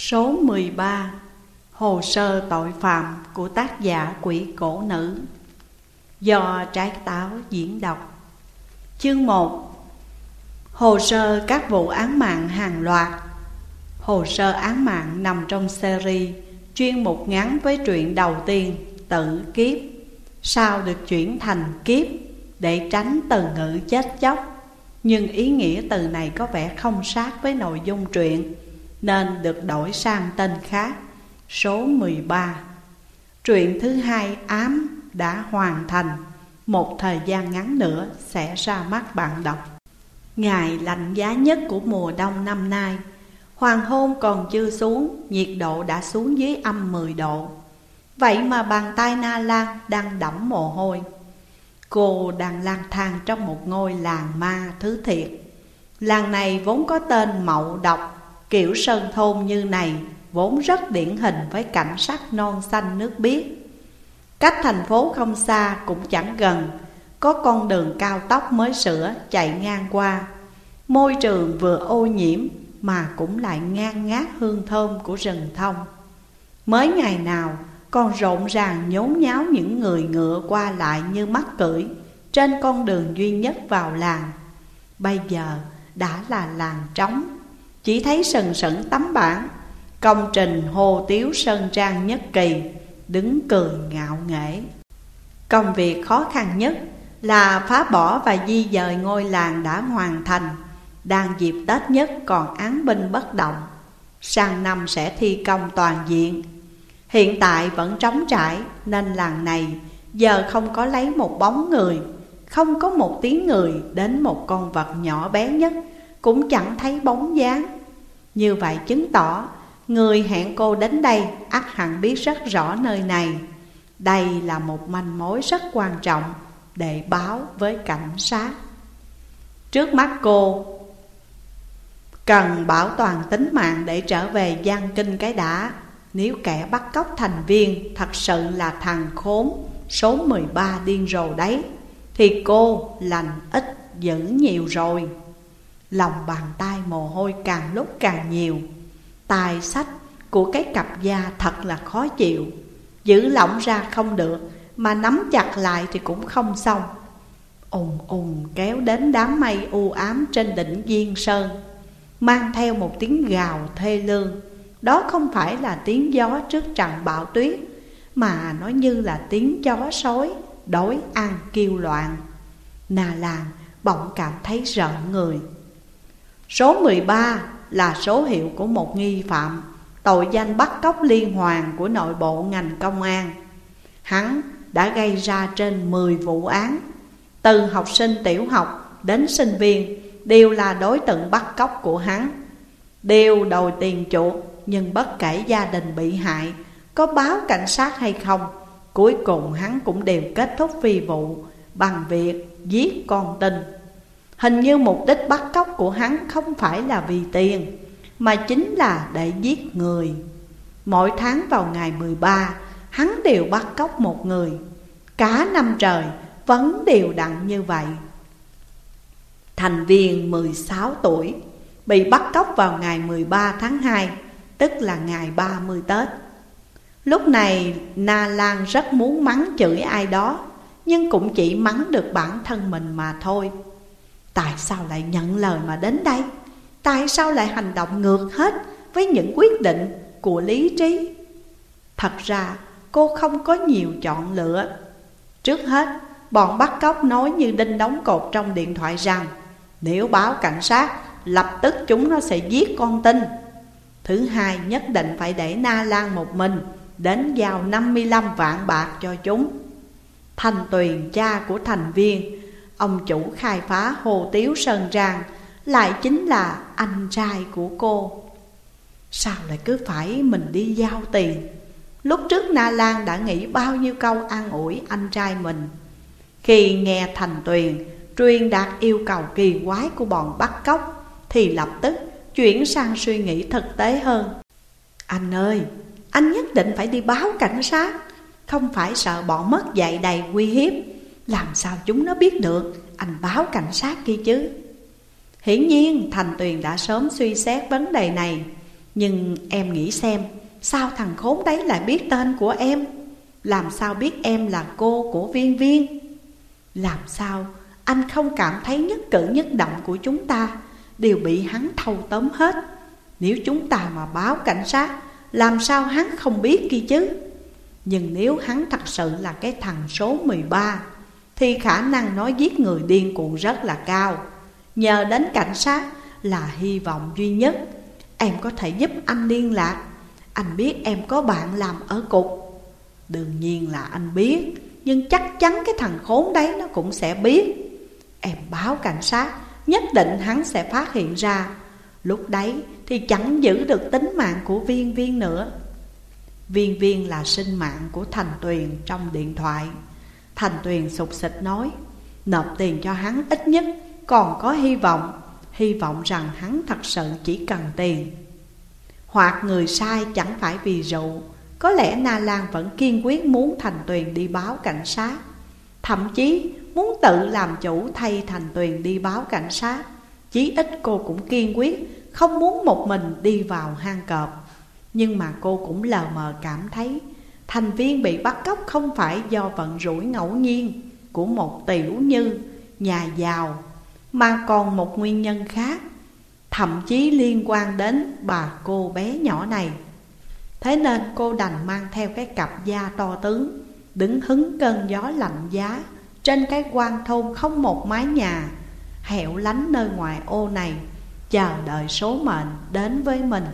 Số 13 Hồ sơ tội phạm của tác giả quỷ cổ nữ. Do trái táo diễn đọc. Chương 1 Hồ sơ các vụ án mạng hàng loạt. Hồ sơ án mạng nằm trong series Chuyên mục ngắn với truyện đầu tiên Tự kiếp. Sao được chuyển thành kiếp Để tránh từ ngữ chết chóc. Nhưng ý nghĩa từ này có vẻ không sát với nội dung truyện nên được đổi sang tên khác, số 13. Truyện thứ hai ám đã hoàn thành, một thời gian ngắn nữa sẽ ra mắt bạn đọc. Ngày lạnh giá nhất của mùa đông năm nay, hoàng hôn còn chưa xuống, nhiệt độ đã xuống dưới âm 10 độ. Vậy mà bàn tay Na Lan đang đẫm mồ hôi. Cô đang lang thang trong một ngôi làng ma thứ thiệt. Làng này vốn có tên Mậu Độc Kiểu sơn thôn như này vốn rất điển hình với cảnh sắc non xanh nước biếc. Cách thành phố không xa cũng chẳng gần, Có con đường cao tốc mới sửa chạy ngang qua. Môi trường vừa ô nhiễm mà cũng lại ngang ngát hương thơm của rừng thông. Mới ngày nào, còn rộn ràng nhốn nháo những người ngựa qua lại như mắt cưỡi Trên con đường duy nhất vào làng. Bây giờ đã là làng trống chỉ thấy sần sẩn tấm bảng. Công trình Hồ Tiếu Sơn Trang Nhất Kỳ Đứng cười ngạo nghễ. Công việc khó khăn nhất là phá bỏ và di dời ngôi làng đã hoàn thành. Đang dịp Tết nhất còn án binh bất động. Sang năm sẽ thi công toàn diện. Hiện tại vẫn trống trải, nên làng này giờ không có lấy một bóng người, Không có một tiếng người đến một con vật nhỏ bé nhất. Cũng chẳng thấy bóng dáng. Như vậy chứng tỏ, Người hẹn cô đến đây, ắt hẳn biết rất rõ nơi này. Đây là một manh mối rất quan trọng Để báo với cảnh sát. Trước mắt cô, Cần bảo toàn tính mạng để trở về gian kinh cái đã. Nếu kẻ bắt cóc thành viên thật sự là thằng khốn Số 13 điên rồ đấy, Thì cô lành ít dữ nhiều rồi. Lòng bàn tay mồ hôi càng lúc càng nhiều. Tài sách của cái cặp da thật là khó chịu. Giữ lỏng ra không được, Mà nắm chặt lại thì cũng không xong. Ùng ùng kéo đến đám mây u ám trên đỉnh Diên Sơn, Mang theo một tiếng gào thê lương. Đó không phải là tiếng gió trước trận bão tuyết, Mà nó như là tiếng chó sói Đói ăn kêu loạn. Nà làng bỗng cảm thấy rợn người. Số 13 là số hiệu của một nghi phạm, Tội danh bắt cóc liên hoàn của nội bộ ngành công an. Hắn đã gây ra trên 10 vụ án, Từ học sinh tiểu học đến sinh viên Đều là đối tượng bắt cóc của hắn. Đều đòi tiền chuộc, Nhưng bất kể gia đình bị hại, Có báo cảnh sát hay không, Cuối cùng hắn cũng đều kết thúc phi vụ Bằng việc giết con tin. Hình như mục đích bắt cóc của hắn không phải là vì tiền, Mà chính là để giết người. Mỗi tháng vào ngày 13 Hắn đều bắt cóc một người. Cả năm trời, vẫn đều đặn như vậy. Thành viên 16 tuổi, Bị bắt cóc vào ngày 13 tháng 2 Tức là ngày 30 Tết. Lúc này, Na Lan rất muốn mắng chửi ai đó, Nhưng cũng chỉ mắng được bản thân mình mà thôi. Tại sao lại nhận lời mà đến đây? Tại sao lại hành động ngược hết với những quyết định của lý trí? Thật ra cô không có nhiều chọn lựa Trước hết, bọn bắt cóc nói như đinh đóng cột trong điện thoại rằng Nếu báo cảnh sát, lập tức chúng nó sẽ giết con tin Thứ hai, nhất định phải để Na Lan một mình Đến giao 55 vạn bạc cho chúng Thành Tuyền, cha của thành viên Ông chủ khai phá hồ tiếu Sơn Trang Lại chính là anh trai của cô. Sao lại cứ phải mình đi giao tiền? Lúc trước Na Lan đã nghĩ bao nhiêu câu an ủi anh trai mình. Khi nghe Thành Tuyền truyền đạt yêu cầu kỳ quái của bọn bắt cóc Thì lập tức chuyển sang suy nghĩ thực tế hơn. Anh ơi, anh nhất định phải đi báo cảnh sát Không phải sợ bọn mất dạy đầy uy hiếp làm sao chúng nó biết được? Anh báo cảnh sát kia chứ. Hiển nhiên, Thành Tuyền đã sớm suy xét vấn đề này. Nhưng em nghĩ xem, Sao thằng khốn đấy lại biết tên của em? Làm sao biết em là cô của viên viên? Làm sao anh không cảm thấy nhất cử nhất động của chúng ta? Đều bị hắn thâu tóm hết. Nếu chúng ta mà báo cảnh sát, Làm sao hắn không biết kia chứ? Nhưng nếu hắn thật sự là cái thằng số 13 thì khả năng nói giết người điên cuồng rất là cao. Nhờ đến cảnh sát là hy vọng duy nhất. Em có thể giúp anh liên lạc. Anh biết em có bạn làm ở cục. Đương nhiên là anh biết, Nhưng chắc chắn cái thằng khốn đấy nó cũng sẽ biết. Em báo cảnh sát, Nhất định hắn sẽ phát hiện ra. Lúc đấy thì chẳng giữ được tính mạng của viên viên nữa. Viên viên là sinh mạng của Thành Tuyền trong điện thoại. Thành Tuyền sụt sịch nói, Nộp tiền cho hắn ít nhất còn có hy vọng Hy vọng rằng hắn thật sự chỉ cần tiền. Hoặc người sai chẳng phải vì rượu, Có lẽ Na Lan vẫn kiên quyết muốn Thành Tuyền đi báo cảnh sát. Thậm chí muốn tự làm chủ thay Thành Tuyền đi báo cảnh sát, Chí ít cô cũng kiên quyết không muốn một mình đi vào hang cọp. Nhưng mà cô cũng lờ mờ cảm thấy Thành viên bị bắt cóc không phải do vận rủi ngẫu nhiên Của một tiểu như nhà giàu, Mà còn một nguyên nhân khác, Thậm chí liên quan đến bà cô bé nhỏ này. Thế nên cô đành mang theo cái cặp da to tướng, Đứng hứng cơn gió lạnh giá Trên cái quan thôn không một mái nhà, Hẻo lánh nơi ngoài ô này, Chờ đợi số mệnh đến với mình.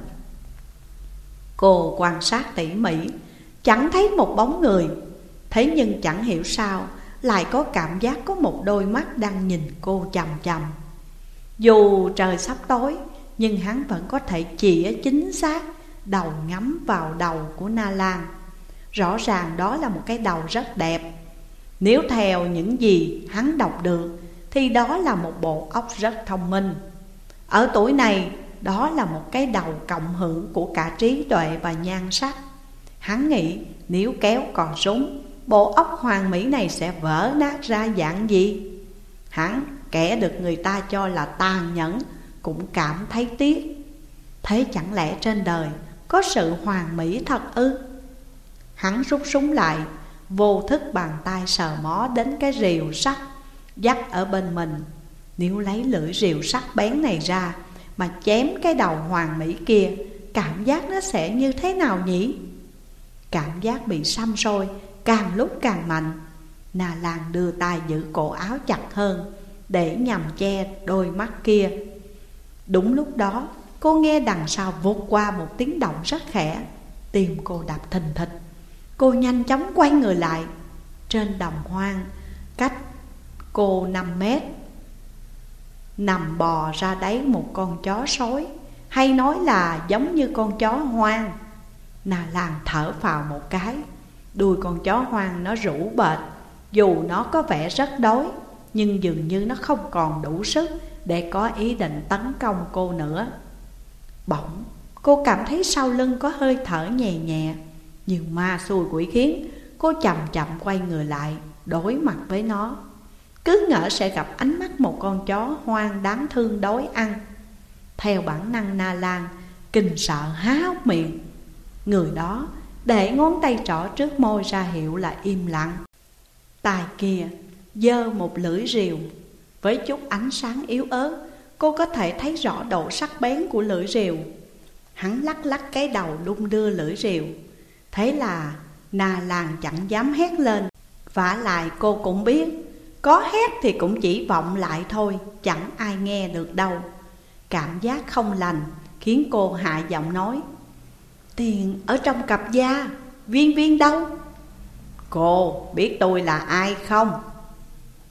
Cô quan sát tỉ mỉ Chẳng thấy một bóng người. Thế nhưng chẳng hiểu sao, Lại có cảm giác có một đôi mắt đang nhìn cô chầm chầm Dù trời sắp tối, Nhưng hắn vẫn có thể chỉ chính xác Đầu ngắm vào đầu của Na Lan. Rõ ràng đó là một cái đầu rất đẹp. Nếu theo những gì hắn đọc được, Thì đó là một bộ óc rất thông minh. Ở tuổi này, đó là một cái đầu cộng hưởng của cả trí tuệ và nhan sắc. Hắn nghĩ, nếu kéo còn súng, Bộ óc hoàng mỹ này sẽ vỡ nát ra dạng gì? Hắn kẻ được người ta cho là tàn nhẫn, Cũng cảm thấy tiếc. Thế chẳng lẽ trên đời có sự hoàng mỹ thật ư? Hắn rút súng lại, Vô thức bàn tay sờ mó đến cái rìu sắt, Dắt ở bên mình. Nếu lấy lưỡi rìu sắt bén này ra Mà chém cái đầu hoàng mỹ kia, Cảm giác nó sẽ như thế nào nhỉ? Cảm giác bị xăm sôi, Càng lúc càng mạnh. Nà Lan đưa tay giữ cổ áo chặt hơn, Để nhằm che đôi mắt kia. Đúng lúc đó, Cô nghe đằng sau vụt qua một tiếng động rất khẽ. Tim cô đập thình thịch. Cô nhanh chóng quay người lại. Trên đồng hoang, Cách cô 5 mét. Nằm bò ra đấy một con chó sói, Hay nói là giống như con chó hoang. Nà làng thở vào một cái. Đuôi con chó hoang nó rũ bệt. Dù nó có vẻ rất đói, Nhưng dường như nó không còn đủ sức Để có ý định tấn công cô nữa. Bỗng, cô cảm thấy sau lưng có hơi thở nhẹ nhẹ, Nhưng ma xui quỷ khiến Cô chậm chậm quay người lại, Đối mặt với nó. Cứ ngỡ sẽ gặp ánh mắt một con chó hoang đáng thương đói ăn. Theo bản năng Na Lan, Kinh sợ há hốc miệng. Người đó để ngón tay trỏ trước môi ra hiệu là im lặng. Tài kia dơ một lưỡi rìu. Với chút ánh sáng yếu ớt, Cô có thể thấy rõ độ sắc bén của lưỡi rìu. Hắn lắc lắc cái đầu đung đưa lưỡi rìu. Thế là nà làng chẳng dám hét lên. Vả lại cô cũng biết, Có hét thì cũng chỉ vọng lại thôi, Chẳng ai nghe được đâu. Cảm giác không lành Khiến cô hạ giọng nói. Tiền ở trong cặp da. Viên viên đâu? Cô biết tôi là ai không?